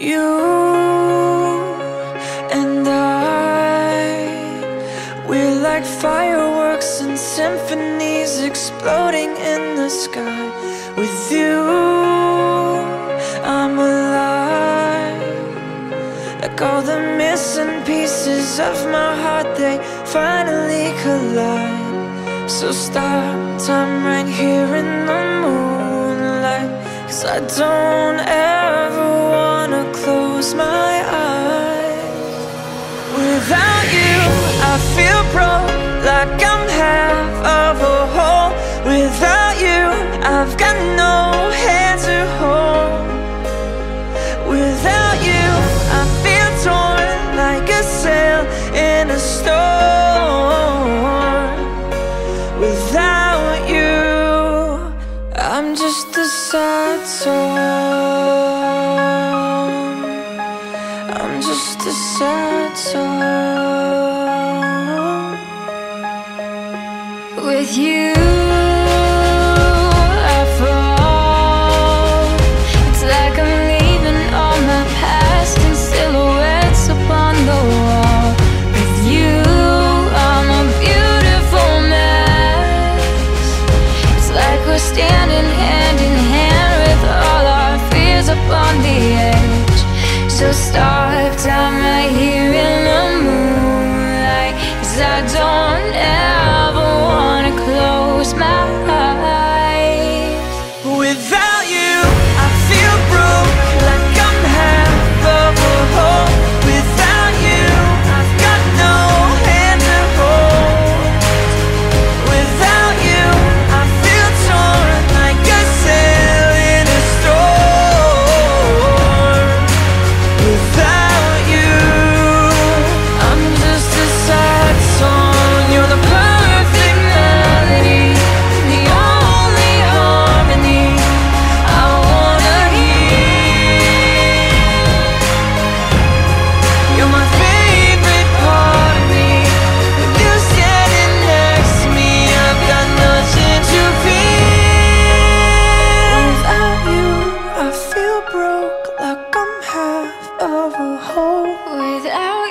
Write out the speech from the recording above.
You and I, we're like fireworks and symphonies exploding in the sky. With you, I'm alive. Like all the missing pieces of my heart, they finally collide. So stop time right here in the moonlight. Cause I don't ever wanna close my eyes. Without you, I feel broke, like I'm half of a whole. Without you, I've got no hand to hold. Without you, I feel torn like a sail in a storm. Without you, I'm just a sad song. A sad song. With you, I don't ever wanna close my whole. Without